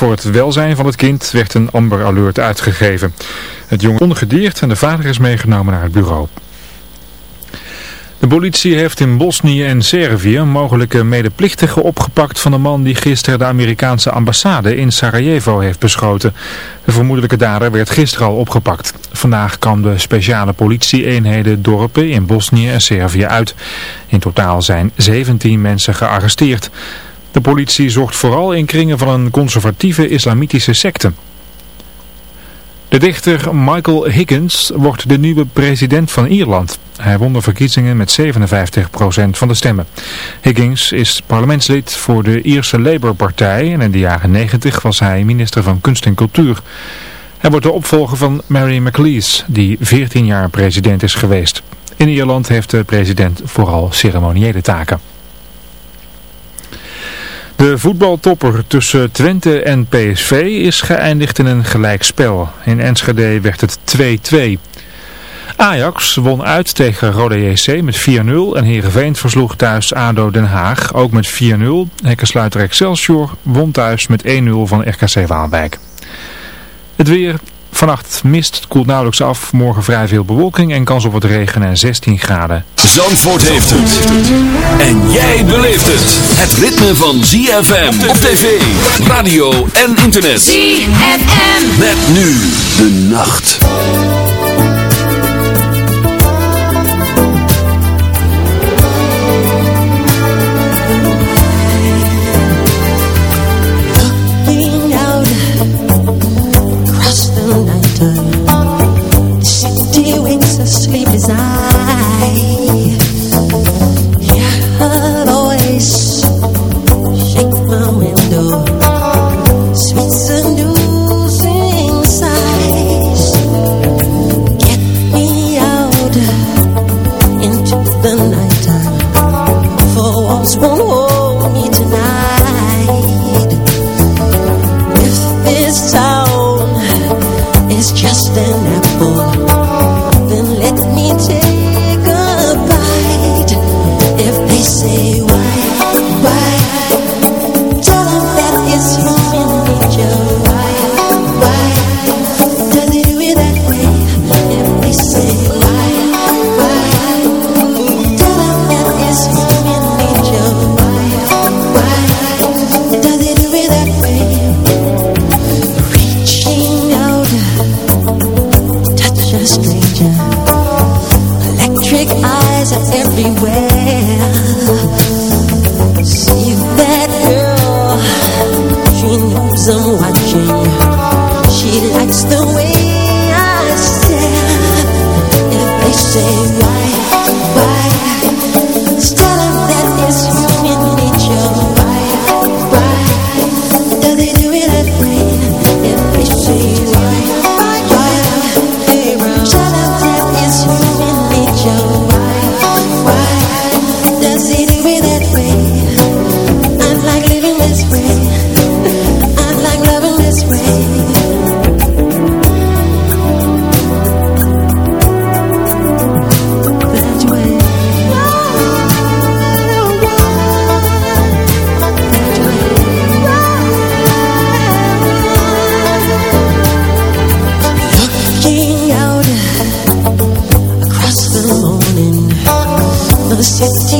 Voor het welzijn van het kind werd een Amber Alert uitgegeven. Het jongen ongedeerd en de vader is meegenomen naar het bureau. De politie heeft in Bosnië en Servië mogelijke medeplichtigen opgepakt van de man die gisteren de Amerikaanse ambassade in Sarajevo heeft beschoten. De vermoedelijke dader werd gisteren al opgepakt. Vandaag kwam de speciale politie-eenheden dorpen in Bosnië en Servië uit. In totaal zijn 17 mensen gearresteerd. De politie zocht vooral in kringen van een conservatieve islamitische secte. De dichter Michael Higgins wordt de nieuwe president van Ierland. Hij won de verkiezingen met 57% van de stemmen. Higgins is parlementslid voor de Ierse Labour-partij en in de jaren 90 was hij minister van Kunst en Cultuur. Hij wordt de opvolger van Mary McLeese, die 14 jaar president is geweest. In Ierland heeft de president vooral ceremoniële taken. De voetbaltopper tussen Twente en PSV is geëindigd in een gelijkspel. In Enschede werd het 2-2. Ajax won uit tegen Rode JC met 4-0 en Heerenveen versloeg thuis ADO Den Haag ook met 4-0. Hekkensluiter Excelsior won thuis met 1-0 van RKC Waalwijk. Het weer, Vannacht mist, het koelt nauwelijks af. Morgen vrij veel bewolking en kans op wat regen en 16 graden. Zandvoort heeft het. En jij beleeft het. Het ritme van ZFM op tv, radio en internet. ZFM. Met nu de nacht.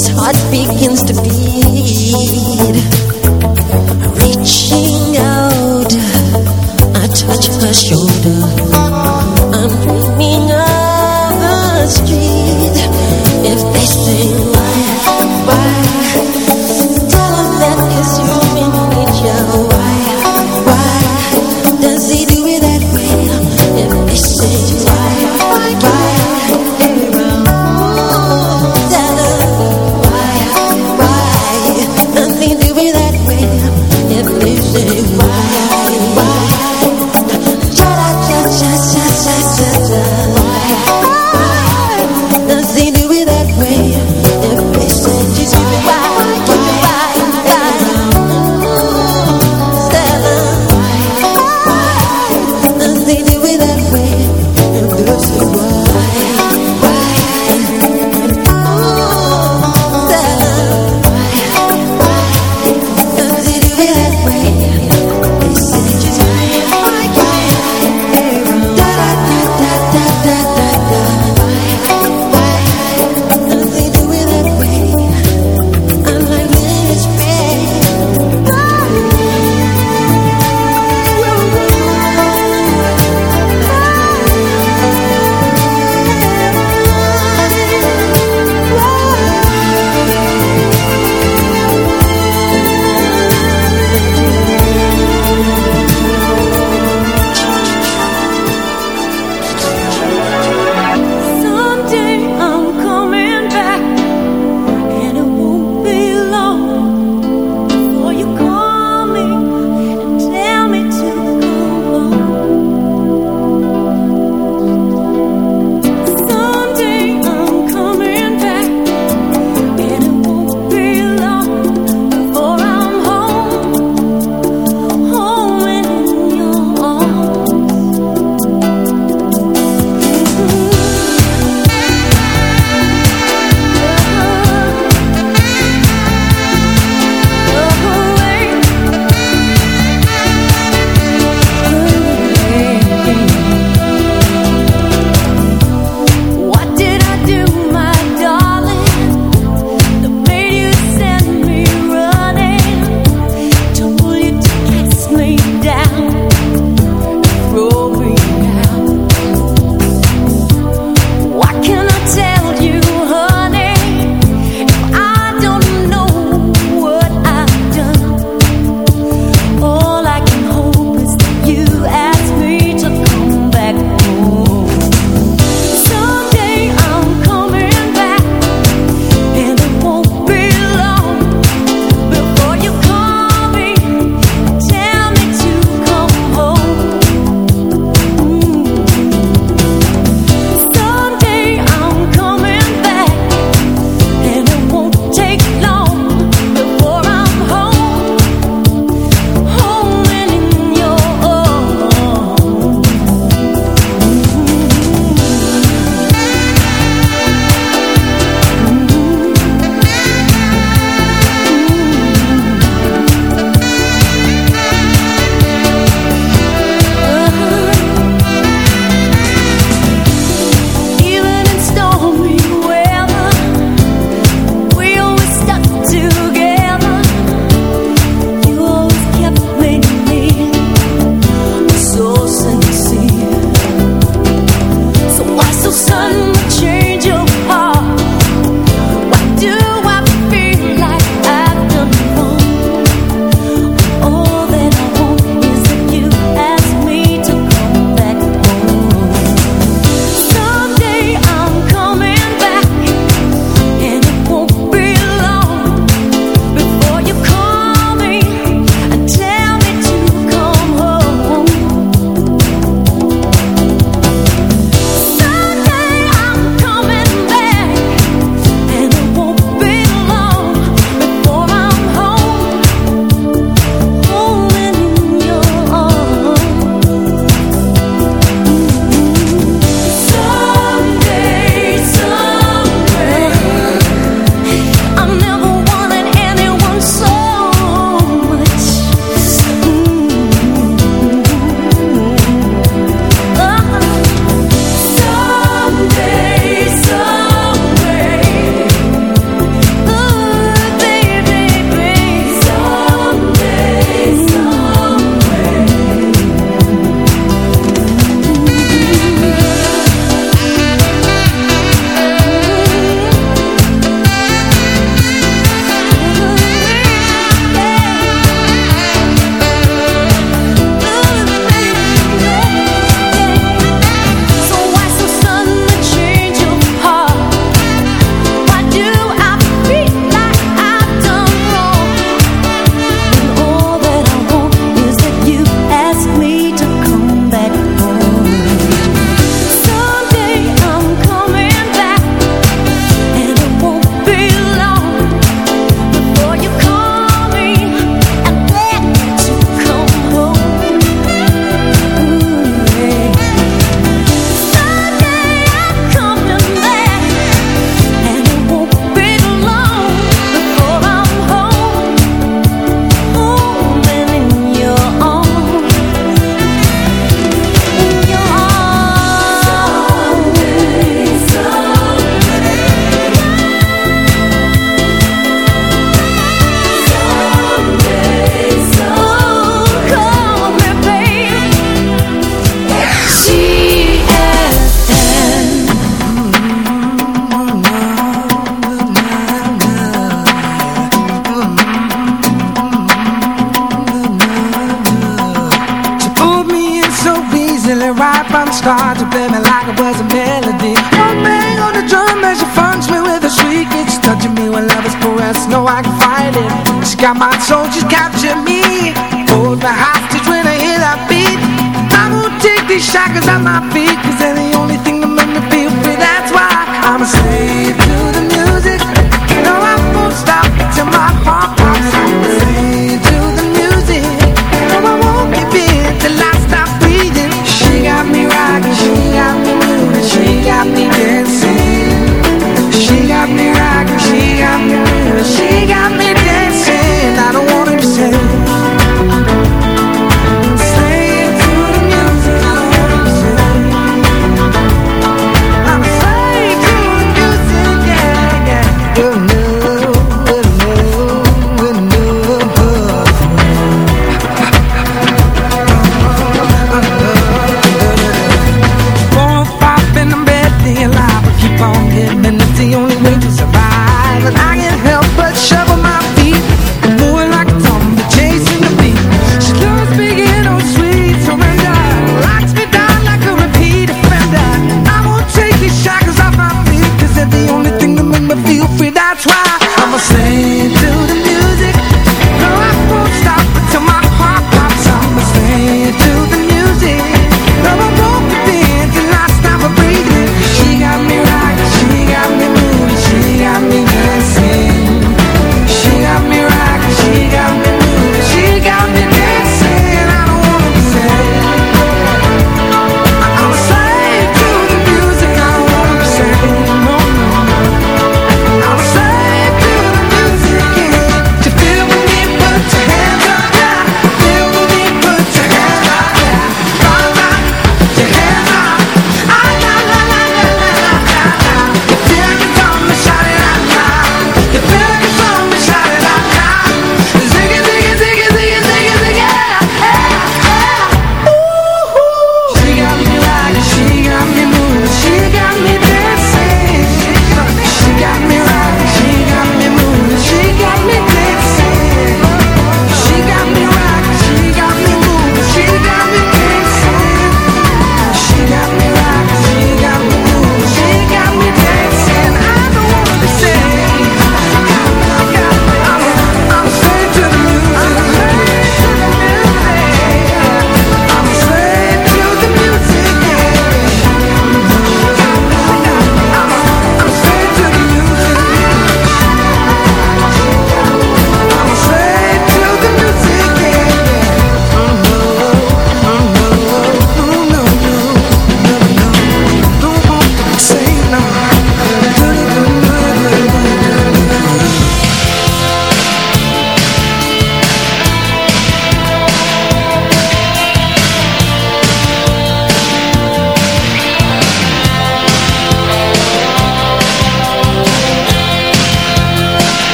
City's heart begins to beat.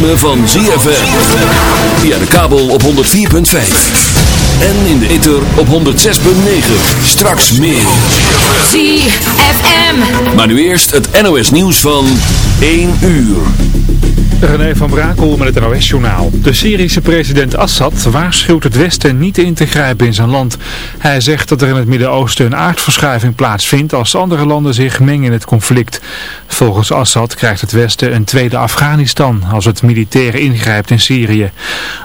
Ritme van ZFM. Via de kabel op 104.5. En in de ether op 106.9. Straks meer. ZFM. Maar nu eerst het NOS nieuws van 1 uur. René van Brakel met het NOS-journaal. De Syrische president Assad waarschuwt het Westen niet in te grijpen in zijn land. Hij zegt dat er in het Midden-Oosten een aardverschuiving plaatsvindt als andere landen zich mengen in het conflict. Volgens Assad krijgt het Westen een tweede Afghanistan als het militair ingrijpt in Syrië.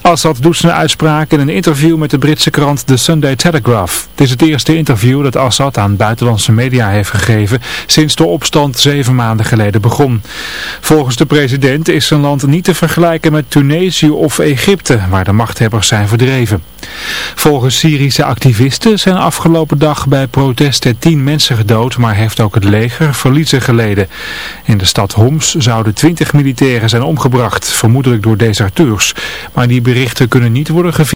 Assad doet zijn uitspraak in een interview met de Britse krant The Sunday Telegraph. Het is het eerste interview dat Assad aan buitenlandse media heeft gegeven sinds de opstand zeven maanden geleden begon. Volgens de president is zijn land niet te vergelijken met Tunesië of Egypte, waar de machthebbers zijn verdreven. Volgens Syrische activisten zijn afgelopen dag bij protesten tien mensen gedood, maar heeft ook het leger verliezen geleden. In de stad Homs zouden twintig militairen zijn omgebracht, vermoedelijk door deserteurs. Maar die berichten kunnen niet worden